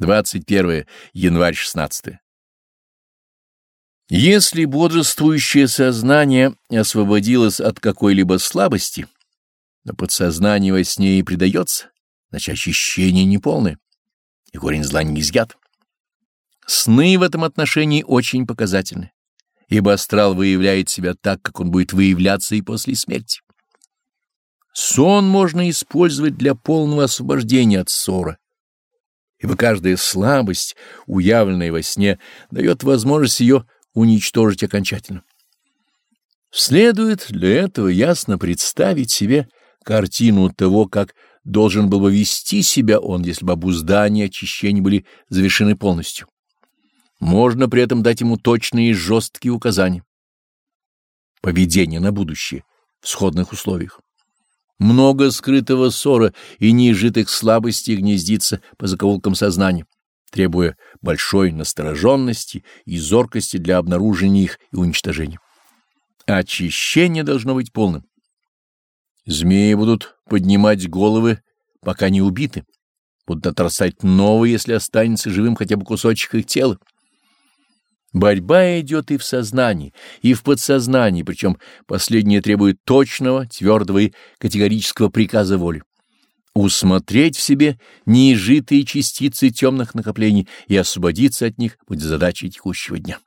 21 январь 16. Если бодрствующее сознание освободилось от какой-либо слабости, но подсознание во сне и предается, значит очищение неполное, и корень зла не изъят. Сны в этом отношении очень показательны, ибо астрал выявляет себя так, как он будет выявляться и после смерти. Сон можно использовать для полного освобождения от ссора, ибо каждая слабость, уявленная во сне, дает возможность ее уничтожить окончательно. Следует для этого ясно представить себе картину того, как должен был бы вести себя он, если бы обуздание и очищение были завершены полностью. Можно при этом дать ему точные и жесткие указания. Поведение на будущее в сходных условиях. Много скрытого ссора и неизжитых слабостей гнездится по закоулкам сознания, требуя большой настороженности и зоркости для обнаружения их и уничтожения. Очищение должно быть полным. Змеи будут поднимать головы, пока не убиты, будут отрастать новые, если останется живым хотя бы кусочек их тела. Борьба идет и в сознании, и в подсознании, причем последнее требует точного, твердого и категорического приказа воли. Усмотреть в себе неизжитые частицы темных накоплений и освободиться от них будет задачей текущего дня.